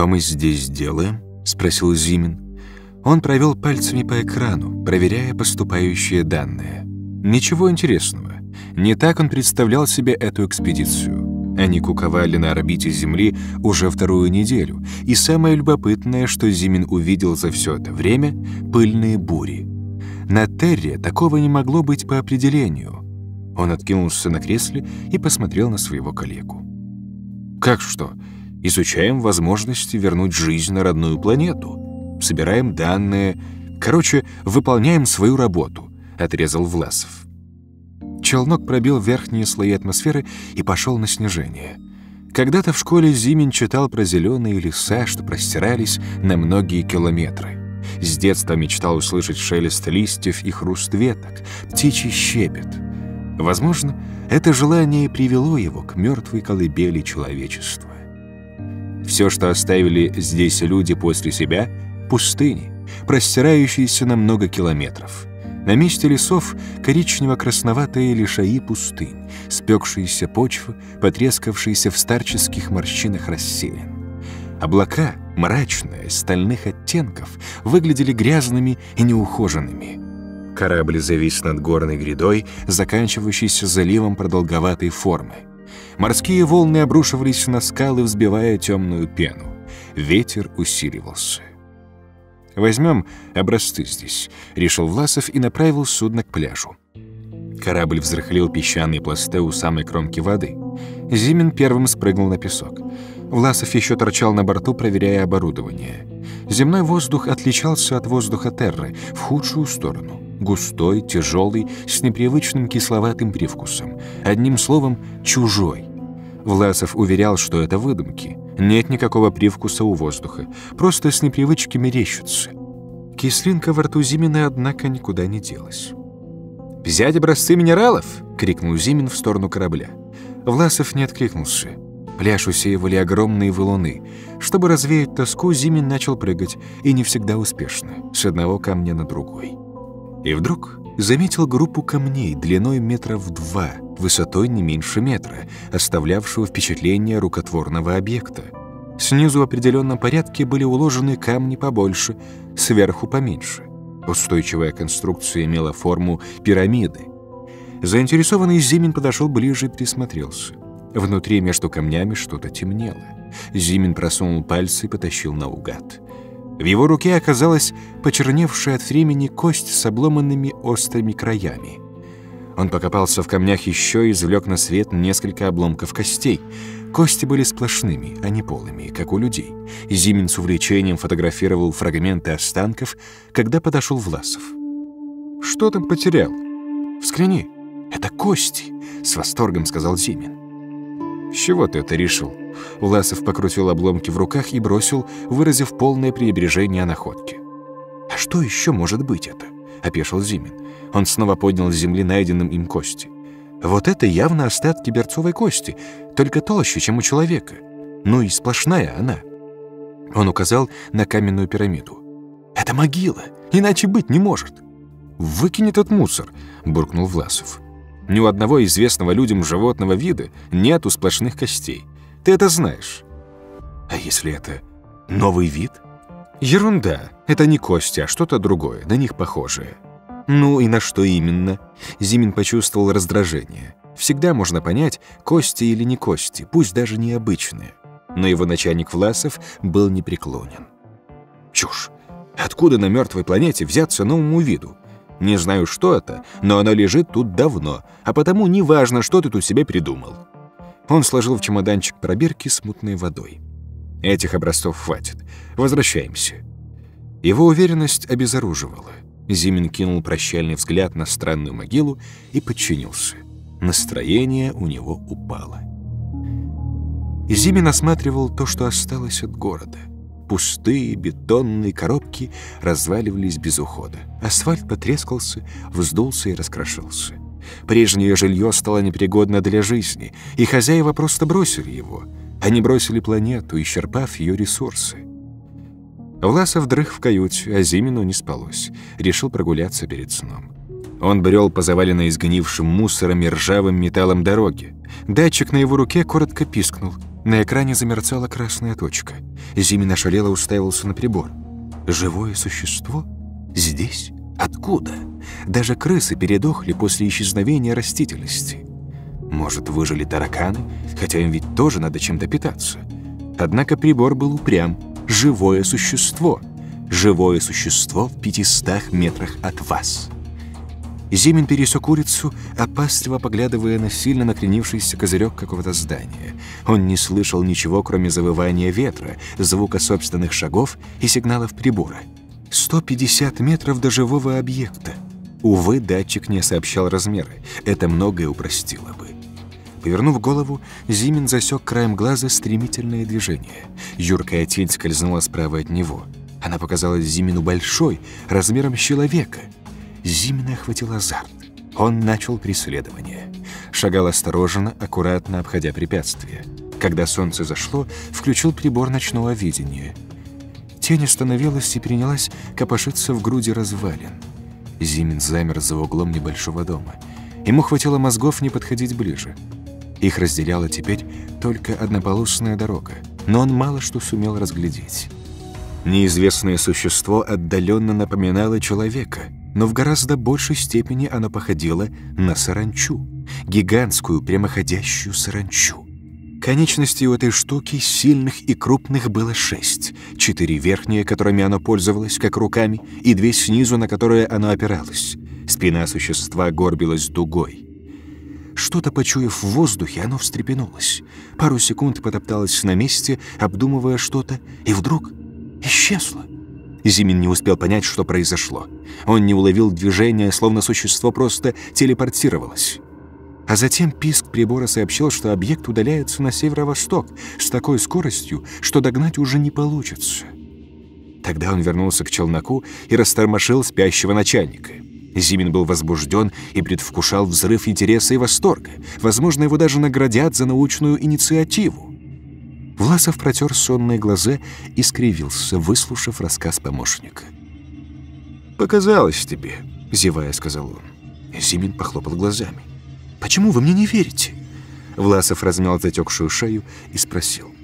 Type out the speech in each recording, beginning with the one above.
«Что мы здесь делаем?» — спросил Зимин. Он провел пальцами по экрану, проверяя поступающие данные. Ничего интересного. Не так он представлял себе эту экспедицию. Они куковали на орбите Земли уже вторую неделю, и самое любопытное, что Зимин увидел за все это время — пыльные бури. На Терре такого не могло быть по определению. Он откинулся на кресле и посмотрел на своего коллегу. «Как что? Изучаем возможности вернуть жизнь на родную планету. Собираем данные. Короче, выполняем свою работу», — отрезал Власов. Челнок пробил верхние слои атмосферы и пошел на снижение. Когда-то в школе Зимин читал про зеленые леса, что простирались на многие километры. С детства мечтал услышать шелест листьев и хруст веток, птичий щебет. Возможно, это желание привело его к мертвой колыбели человечества. Все, что оставили здесь люди после себя — пустыни, простирающиеся на много километров. На месте лесов коричнево-красноватые лишаи пустынь, спекшиеся почвы, потрескавшиеся в старческих морщинах расселен. Облака, мрачные, стальных оттенков, выглядели грязными и неухоженными. Корабль завис над горной грядой, заканчивающейся заливом продолговатой формы. Морские волны обрушивались на скалы, взбивая темную пену. Ветер усиливался. «Возьмем образцы здесь», — решил Власов и направил судно к пляжу. Корабль взрыхлил песчаные пласты у самой кромки воды. Зимин первым спрыгнул на песок. Власов еще торчал на борту, проверяя оборудование. Земной воздух отличался от воздуха Терры в худшую сторону. Густой, тяжелый, с непривычным кисловатым привкусом. Одним словом, чужой. Власов уверял, что это выдумки. Нет никакого привкуса у воздуха. Просто с непривычки мерещится. Кислинка во рту Зимина, однако, никуда не делась. «Взять образцы минералов!» — крикнул Зимин в сторону корабля. Власов не откликнулся. Пляж усеивали огромные валуны. Чтобы развеять тоску, Зимин начал прыгать, и не всегда успешно, с одного камня на другой. И вдруг заметил группу камней длиной метров два, высотой не меньше метра, оставлявшего впечатление рукотворного объекта. Снизу в определенном порядке были уложены камни побольше, сверху поменьше. Устойчивая конструкция имела форму пирамиды. Заинтересованный Зимин подошел ближе и присмотрелся. Внутри между камнями что-то темнело. Зимин просунул пальцы и потащил наугад. В его руке оказалась почерневшая от времени кость с обломанными острыми краями. Он покопался в камнях еще и извлек на свет несколько обломков костей. Кости были сплошными, а не полыми, как у людей. Зимин с увлечением фотографировал фрагменты останков, когда подошел Власов. «Что там потерял?» «Взгляни, это кости!» — с восторгом сказал Зимин. «С чего ты это решил?» Власов покрутил обломки в руках и бросил, выразив полное пренебрежение о находке. «А что еще может быть это?» — опешил Зимин. Он снова поднял с земли найденным им кости. «Вот это явно остатки берцовой кости, только толще, чем у человека. Ну и сплошная она». Он указал на каменную пирамиду. «Это могила, иначе быть не может». «Выкинь этот мусор», — буркнул Власов. «Ни у одного известного людям животного вида нету сплошных костей. Ты это знаешь. А если это новый вид? Ерунда. Это не кости, а что-то другое, на них похожее. Ну и на что именно? Зимин почувствовал раздражение. Всегда можно понять, кости или не кости, пусть даже необычные. Но его начальник Власов был непреклонен. Чушь. Откуда на мертвой планете взяться новому виду? Не знаю, что это, но оно лежит тут давно, а потому неважно, что ты тут себе придумал. Он сложил в чемоданчик пробирки с мутной водой. Этих образцов хватит. Возвращаемся. Его уверенность обезоруживала. Зимин кинул прощальный взгляд на странную могилу и подчинился. Настроение у него упало. Зимин осматривал то, что осталось от города. Пустые бетонные коробки разваливались без ухода. Асфальт потрескался, вздулся и раскрошился. Прежнее жилье стало непригодно для жизни, и хозяева просто бросили его. Они бросили планету, исчерпав ее ресурсы. Власов дрых в каюте, а Зимину не спалось. Решил прогуляться перед сном. Он брел по заваленной изгнившим мусором и ржавым металлом дороги. Датчик на его руке коротко пискнул. На экране замерцала красная точка. Зимин ошалело уставился на прибор. «Живое существо? Здесь? Откуда?» Даже крысы передохли после исчезновения растительности. Может, выжили тараканы, хотя им ведь тоже надо чем-то питаться. Однако прибор был упрям. Живое существо. Живое существо в 500 метрах от вас. Зимин пересек улицу, опасливо поглядывая на сильно накренившийся козырек какого-то здания. Он не слышал ничего, кроме завывания ветра, звука собственных шагов и сигналов прибора. 150 метров до живого объекта. Увы, датчик не сообщал размеры. Это многое упростило бы. Повернув голову, Зимин засек краем глаза стремительное движение. Юркая тень скользнула справа от него. Она показалась Зимину большой, размером с человека. Зимина охватил азарт. Он начал преследование. Шагал осторожно, аккуратно обходя препятствия. Когда солнце зашло, включил прибор ночного видения. Тень остановилась и принялась копошиться в груди развалин. Зимин замер за углом небольшого дома. Ему хватило мозгов не подходить ближе. Их разделяла теперь только однополосная дорога, но он мало что сумел разглядеть. Неизвестное существо отдаленно напоминало человека, но в гораздо большей степени оно походило на саранчу, гигантскую прямоходящую саранчу. Конечностей у этой штуки сильных и крупных было шесть. Четыре верхние, которыми оно пользовалось, как руками, и две снизу, на которые оно опиралось. Спина существа горбилась дугой. Что-то почуяв в воздухе, оно встрепенулось. Пару секунд потопталось на месте, обдумывая что-то, и вдруг исчезло. Зимин не успел понять, что произошло. Он не уловил движения, словно существо просто телепортировалось. А затем писк прибора сообщил, что объект удаляется на северо-восток с такой скоростью, что догнать уже не получится. Тогда он вернулся к челноку и растормошил спящего начальника. Зимин был возбужден и предвкушал взрыв интереса и восторга. Возможно, его даже наградят за научную инициативу. Власов протер сонные глаза и скривился, выслушав рассказ помощника. «Показалось тебе», — зевая сказал он. Зимин похлопал глазами. Почему вы мне не верите?» Власов размял затекшую шею и спросил.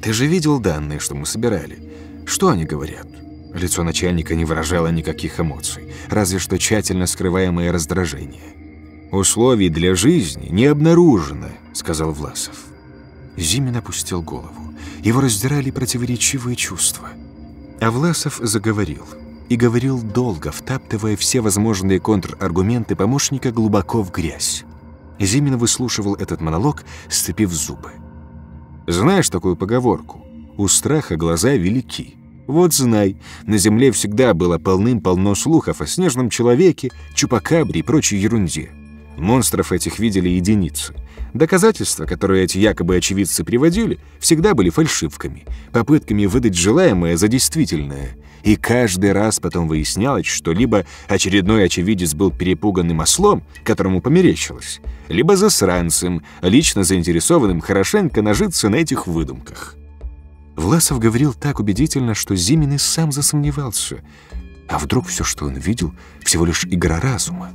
«Ты же видел данные, что мы собирали? Что они говорят?» Лицо начальника не выражало никаких эмоций, разве что тщательно скрываемое раздражение. «Условий для жизни не обнаружено», — сказал Власов. Зимин опустил голову. Его раздирали противоречивые чувства. А Власов заговорил — и говорил долго, втаптывая все возможные контраргументы помощника глубоко в грязь. Зимин выслушивал этот монолог, сцепив зубы. «Знаешь такую поговорку? У страха глаза велики. Вот знай, на земле всегда было полным-полно слухов о снежном человеке, чупакабре и прочей ерунде. Монстров этих видели единицы. Доказательства, которые эти якобы очевидцы приводили, всегда были фальшивками, попытками выдать желаемое за действительное. И каждый раз потом выяснялось, что либо очередной очевидец был перепуганным ослом, которому померещилось, либо засранцем, лично заинтересованным хорошенько нажиться на этих выдумках. Власов говорил так убедительно, что Зимин и сам засомневался. А вдруг все, что он видел, всего лишь игра разума?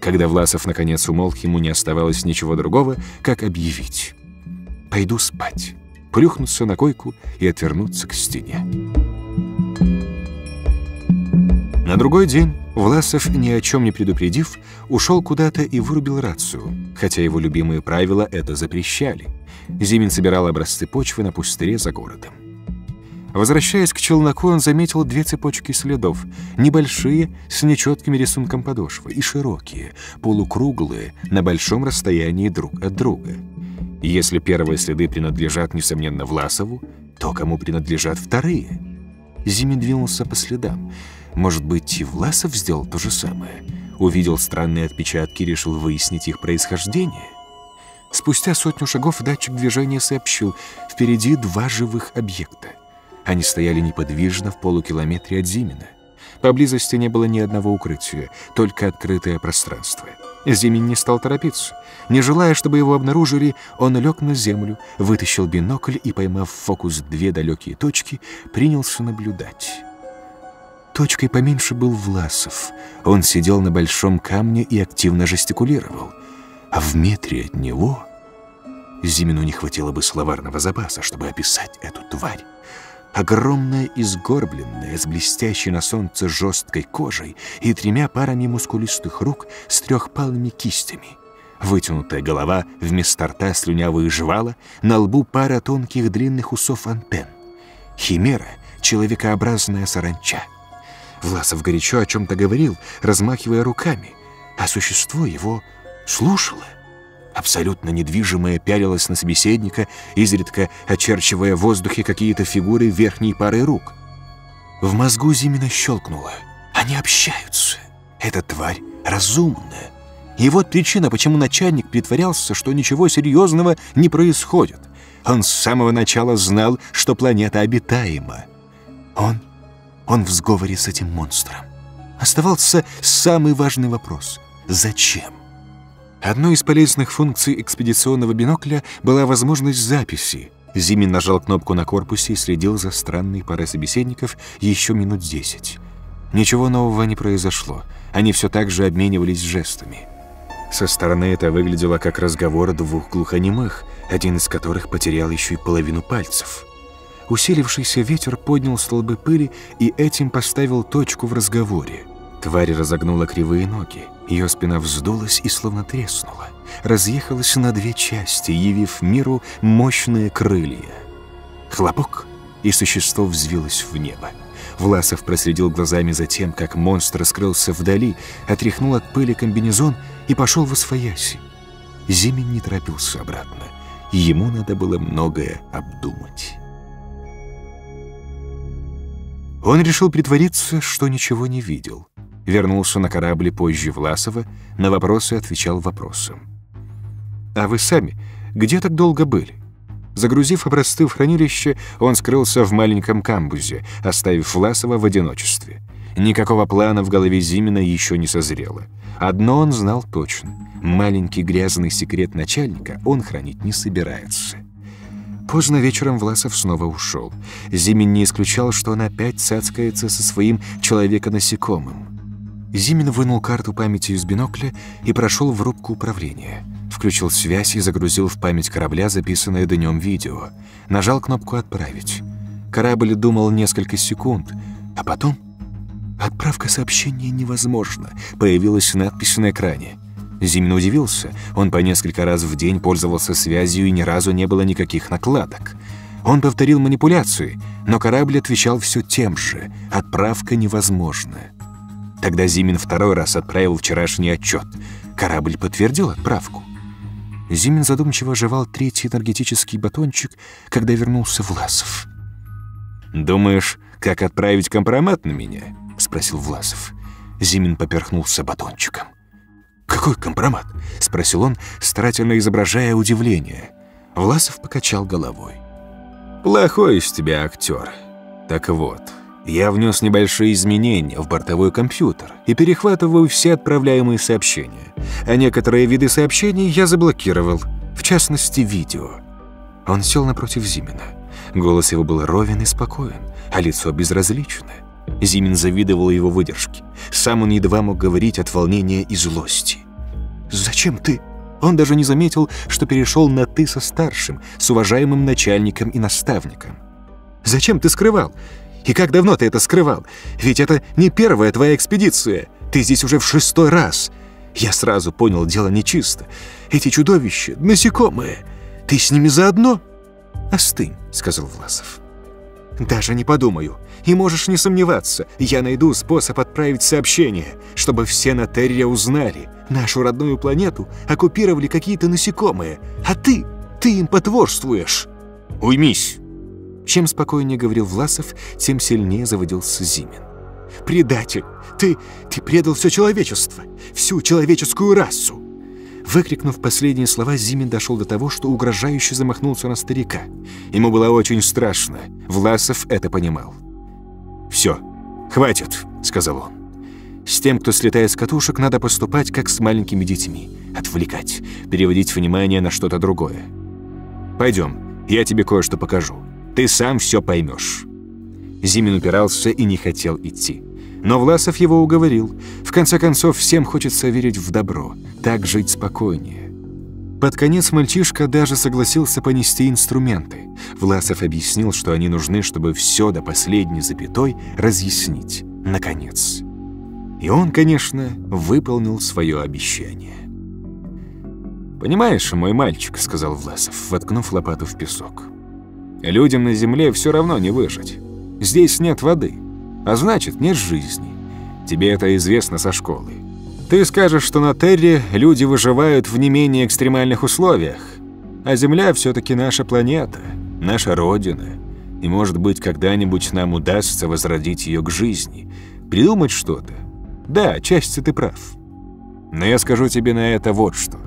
Когда Власов наконец умолк, ему не оставалось ничего другого, как объявить. «Пойду спать», плюхнуться на койку и отвернуться к стене. На другой день Власов, ни о чем не предупредив, ушел куда-то и вырубил рацию, хотя его любимые правила это запрещали. Зимин собирал образцы почвы на пустыре за городом. Возвращаясь к челноку, он заметил две цепочки следов. Небольшие, с нечетким рисунком подошвы, и широкие, полукруглые, на большом расстоянии друг от друга. Если первые следы принадлежат, несомненно, Власову, то кому принадлежат вторые? Зимин двинулся по следам. Может быть, и Власов сделал то же самое? Увидел странные отпечатки и решил выяснить их происхождение? Спустя сотню шагов датчик движения сообщил, впереди два живых объекта. Они стояли неподвижно в полукилометре от Зимина. Поблизости не было ни одного укрытия, только открытое пространство. Зимин не стал торопиться. Не желая, чтобы его обнаружили, он лег на землю, вытащил бинокль и, поймав в фокус две далекие точки, принялся наблюдать. Точкой поменьше был Власов. Он сидел на большом камне и активно жестикулировал. А в метре от него... Зимину не хватило бы словарного запаса, чтобы описать эту тварь. Огромная и сгорбленная, с блестящей на солнце жесткой кожей и тремя парами мускулистых рук с трехпалыми кистями. Вытянутая голова, вместо рта слюнявые жвала, на лбу пара тонких длинных усов антенн. Химера — человекообразная саранча. Власов горячо о чем-то говорил, размахивая руками, а существо его слушало абсолютно недвижимая, пялилась на собеседника, изредка очерчивая в воздухе какие-то фигуры верхней пары рук. В мозгу Зимина щелкнуло. Они общаются. Эта тварь разумная. И вот причина, почему начальник притворялся, что ничего серьезного не происходит. Он с самого начала знал, что планета обитаема. Он... он в сговоре с этим монстром. Оставался самый важный вопрос. Зачем? Одной из полезных функций экспедиционного бинокля была возможность записи. Зимин нажал кнопку на корпусе и следил за странной парой собеседников еще минут десять. Ничего нового не произошло. Они все так же обменивались жестами. Со стороны это выглядело как разговор двух глухонемых, один из которых потерял еще и половину пальцев. Усилившийся ветер поднял столбы пыли и этим поставил точку в разговоре. Тварь разогнула кривые ноги. Ее спина вздулась и словно треснула. Разъехалась на две части, явив миру мощные крылья. Хлопок, и существо взвилось в небо. Власов проследил глазами за тем, как монстр скрылся вдали, отряхнул от пыли комбинезон и пошел в освояси. Зимин не торопился обратно. Ему надо было многое обдумать. Он решил притвориться, что ничего не видел вернулся на корабле позже Власова, на вопросы отвечал вопросом. «А вы сами где так долго были?» Загрузив образцы в хранилище, он скрылся в маленьком камбузе, оставив Власова в одиночестве. Никакого плана в голове Зимина еще не созрело. Одно он знал точно. Маленький грязный секрет начальника он хранить не собирается. Поздно вечером Власов снова ушел. Зимин не исключал, что он опять цацкается со своим человека-насекомым. Зимин вынул карту памяти из бинокля и прошел в рубку управления. Включил связь и загрузил в память корабля записанное днем видео. Нажал кнопку «Отправить». Корабль думал несколько секунд, а потом... «Отправка сообщения невозможна», появилась надпись на экране. Зимин удивился. Он по несколько раз в день пользовался связью и ни разу не было никаких накладок. Он повторил манипуляции, но корабль отвечал все тем же. «Отправка невозможна». Тогда Зимин второй раз отправил вчерашний отчет. Корабль подтвердил отправку. Зимин задумчиво жевал третий энергетический батончик, когда вернулся Власов. «Думаешь, как отправить компромат на меня?» — спросил Власов. Зимин поперхнулся батончиком. «Какой компромат?» — спросил он, старательно изображая удивление. Власов покачал головой. «Плохой из тебя актер. Так вот, я внес небольшие изменения в бортовой компьютер и перехватываю все отправляемые сообщения. А некоторые виды сообщений я заблокировал, в частности, видео. Он сел напротив Зимина. Голос его был ровен и спокоен, а лицо безразличное. Зимин завидовал его выдержке. Сам он едва мог говорить от волнения и злости. «Зачем ты?» Он даже не заметил, что перешел на «ты» со старшим, с уважаемым начальником и наставником. «Зачем ты скрывал? И как давно ты это скрывал? Ведь это не первая твоя экспедиция. Ты здесь уже в шестой раз. Я сразу понял, дело нечисто. Эти чудовища — насекомые. Ты с ними заодно?» «Остынь», — сказал Власов. «Даже не подумаю. И можешь не сомневаться, я найду способ отправить сообщение, чтобы все на Терре узнали. Нашу родную планету оккупировали какие-то насекомые, а ты, ты им потворствуешь. Уймись!» Чем спокойнее говорил Власов, тем сильнее заводился Зимин. «Предатель! Ты, ты предал все человечество, всю человеческую расу!» Выкрикнув последние слова, Зимин дошел до того, что угрожающе замахнулся на старика. Ему было очень страшно. Власов это понимал. «Все, хватит», — сказал он. «С тем, кто слетает с катушек, надо поступать, как с маленькими детьми. Отвлекать, переводить внимание на что-то другое. Пойдем, я тебе кое-что покажу. Ты сам все поймешь». Зимин упирался и не хотел идти. Но Власов его уговорил. В конце концов, всем хочется верить в добро. Так жить спокойнее. Под конец мальчишка даже согласился понести инструменты. Власов объяснил, что они нужны, чтобы все до последней запятой разъяснить. Наконец. И он, конечно, выполнил свое обещание. «Понимаешь, мой мальчик», — сказал Власов, воткнув лопату в песок. «Людям на земле все равно не выжить. Здесь нет воды, а значит, нет жизни. Тебе это известно со школы. Ты скажешь, что на Терре люди выживают в не менее экстремальных условиях, а Земля все-таки наша планета, наша Родина, и, может быть, когда-нибудь нам удастся возродить ее к жизни, придумать что-то. Да, частью ты прав. Но я скажу тебе на это вот что.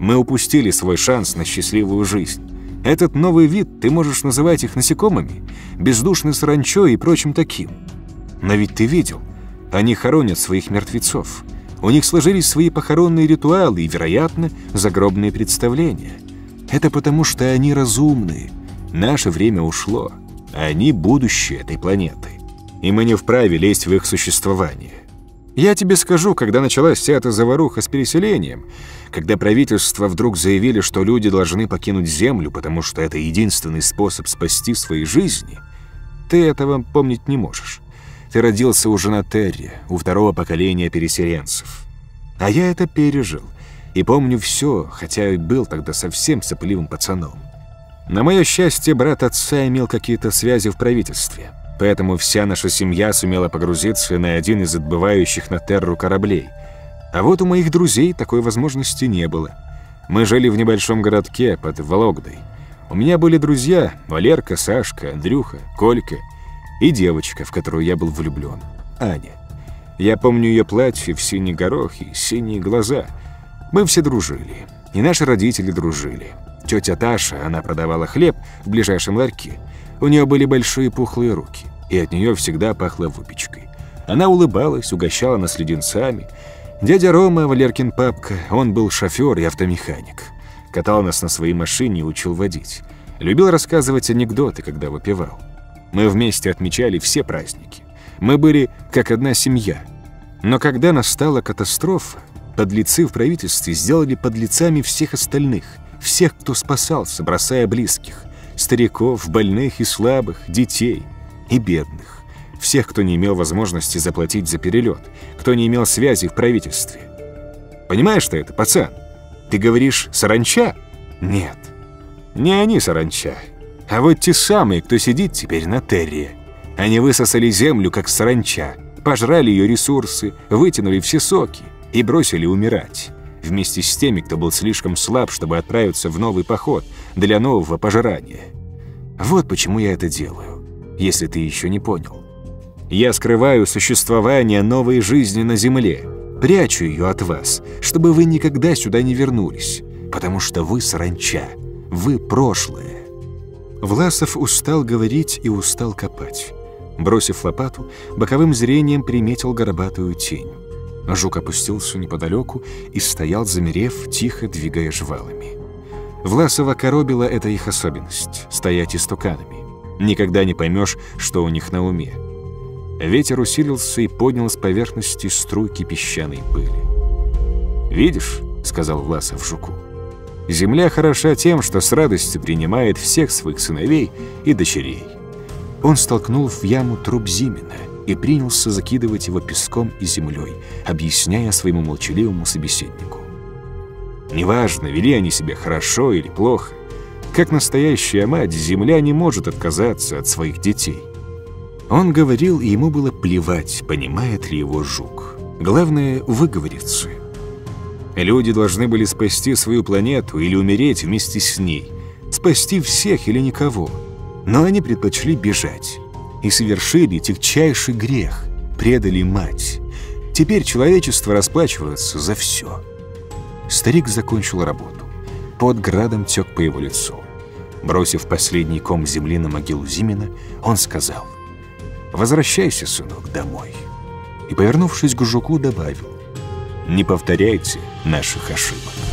Мы упустили свой шанс на счастливую жизнь. Этот новый вид, ты можешь называть их насекомыми, бездушной саранчой и прочим таким. Но ведь ты видел, они хоронят своих мертвецов. У них сложились свои похоронные ритуалы и, вероятно, загробные представления. Это потому, что они разумные. Наше время ушло, они будущее этой планеты. И мы не вправе лезть в их существование. Я тебе скажу, когда началась вся эта заваруха с переселением, когда правительство вдруг заявили, что люди должны покинуть Землю, потому что это единственный способ спасти свои жизни, ты этого помнить не можешь. Ты родился уже на Терре, у второго поколения переселенцев. А я это пережил. И помню все, хотя и был тогда совсем сопливым пацаном. На мое счастье, брат отца имел какие-то связи в правительстве. Поэтому вся наша семья сумела погрузиться на один из отбывающих на Терру кораблей. А вот у моих друзей такой возможности не было. Мы жили в небольшом городке под Вологдой. У меня были друзья Валерка, Сашка, Андрюха, Колька – и девочка, в которую я был влюблен, Аня. Я помню ее платье в синий горох и синие глаза. Мы все дружили, и наши родители дружили. Тетя Таша, она продавала хлеб в ближайшем ларьке. У нее были большие пухлые руки, и от нее всегда пахло выпечкой. Она улыбалась, угощала нас леденцами. Дядя Рома, Валеркин папка, он был шофер и автомеханик. Катал нас на своей машине и учил водить. Любил рассказывать анекдоты, когда выпивал. Мы вместе отмечали все праздники. Мы были как одна семья. Но когда настала катастрофа, подлецы в правительстве сделали подлецами всех остальных, всех, кто спасался, бросая близких, стариков, больных и слабых, детей и бедных, всех, кто не имел возможности заплатить за перелет, кто не имел связи в правительстве. Понимаешь, что это, пацан? Ты говоришь «саранча»? Нет, не они саранча, а вот те самые, кто сидит теперь на Терре. Они высосали землю, как саранча, пожрали ее ресурсы, вытянули все соки и бросили умирать. Вместе с теми, кто был слишком слаб, чтобы отправиться в новый поход для нового пожирания. Вот почему я это делаю, если ты еще не понял. Я скрываю существование новой жизни на Земле, прячу ее от вас, чтобы вы никогда сюда не вернулись, потому что вы саранча, вы прошлое. Власов устал говорить и устал копать. Бросив лопату, боковым зрением приметил горбатую тень. Жук опустился неподалеку и стоял, замерев, тихо двигая жвалами. Власова коробила эта их особенность — стоять истуканами. Никогда не поймешь, что у них на уме. Ветер усилился и поднял с поверхности струйки песчаной пыли. «Видишь?» — сказал Власов жуку. Земля хороша тем, что с радостью принимает всех своих сыновей и дочерей. Он столкнул в яму труп Зимина и принялся закидывать его песком и землей, объясняя своему молчаливому собеседнику. Неважно, вели они себя хорошо или плохо, как настоящая мать, земля не может отказаться от своих детей. Он говорил, и ему было плевать, понимает ли его жук. Главное — выговориться — Люди должны были спасти свою планету или умереть вместе с ней. Спасти всех или никого. Но они предпочли бежать. И совершили тягчайший грех. Предали мать. Теперь человечество расплачивается за все. Старик закончил работу. Под градом тек по его лицу. Бросив последний ком земли на могилу Зимина, он сказал «Возвращайся, сынок, домой». И, повернувшись к жуку, добавил «Не повторяйте наших ошибок».